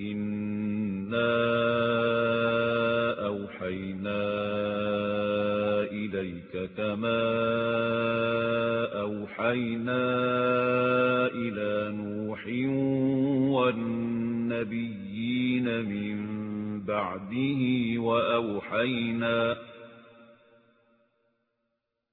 إِنَّا أَوْحَيْنَا إِلَيْكَ كَمَا أَوْحَيْنَا إِلَى نُوحٍ وَالنَّبِيِّينَ مِن بَعْدِهِ وَأَوْحَيْنَا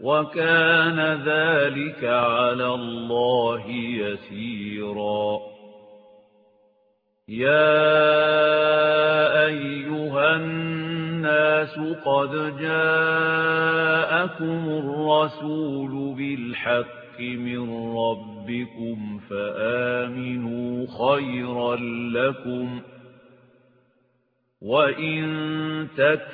وَكَانَ ذَلِكَ عَلَى اللَّهِ يَسِيرًا. يَا أَيُّهَا النَّاسُ قَدْ جَاءَكُمُ الرَّسُولُ بِالْحَقِّ مِنْ رَبِّكُمْ فَآمِنُوا خَيْرًا لَكُمْ. وَإِن تَكْفُرُوا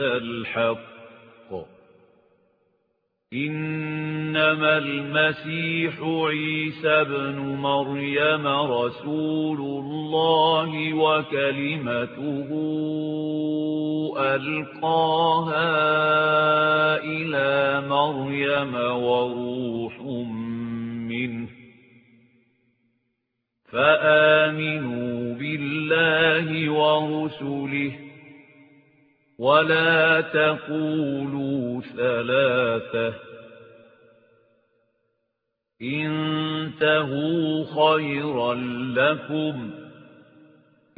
الْحَقَّ. إِنَّمَا الْمَسِيحُ عِيسَى ابْنُ مَرْيَمَ رَسُولُ اللَّهِ وَكَلِمَتُهُ أَلْقَاهَا إِلَى مَرْيَمَ وَرُوحٌ مِّنْهُ. فَآمِنُوا بِاللَّهِ وَرُسُلِهِ وَلَا تَقُولُوا ثَلَاثَةٌ. انتهوا خيرا لكم.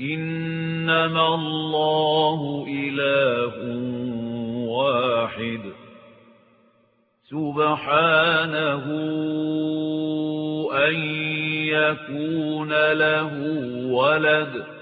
إنما الله إله واحد. سبحانه أن يكون له ولد.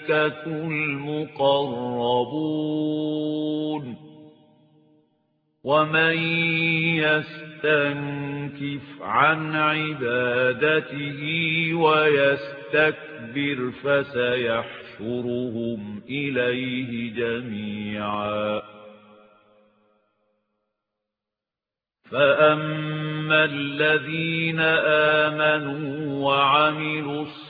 الْمَلَائِكَةُ الْمُقَرَّبُونَ وَمَن يَسْتَنكِفْ عَن عِبَادَتِهِ وَيَسْتَكْبِرْ فَسَيَحْشُرُهُمْ إِلَيْهِ جَمِيعًا. فَأَمَّا الَّذِينَ آمَنُوا وَعَمِلُوا الصَّالِحَاتِ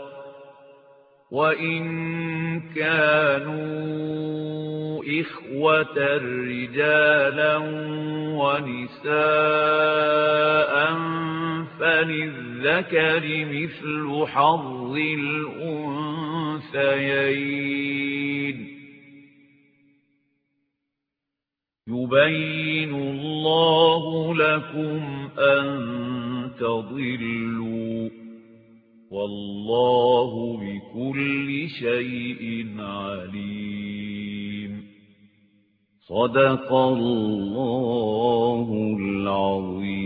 وَإِن كَانُوا إِخْوَةً رِجَالًا وَنِسَاءً فَلِلذَّكَرِ مِثْلُ حَظِّ الْأُنثَيَيْنِ يُبَيِّنُ اللَّهُ لَكُمْ أَن تَضِلُّوا وَاللَّهُ شَيْءٍ عَلِيمٌ. صدق الله العظيم.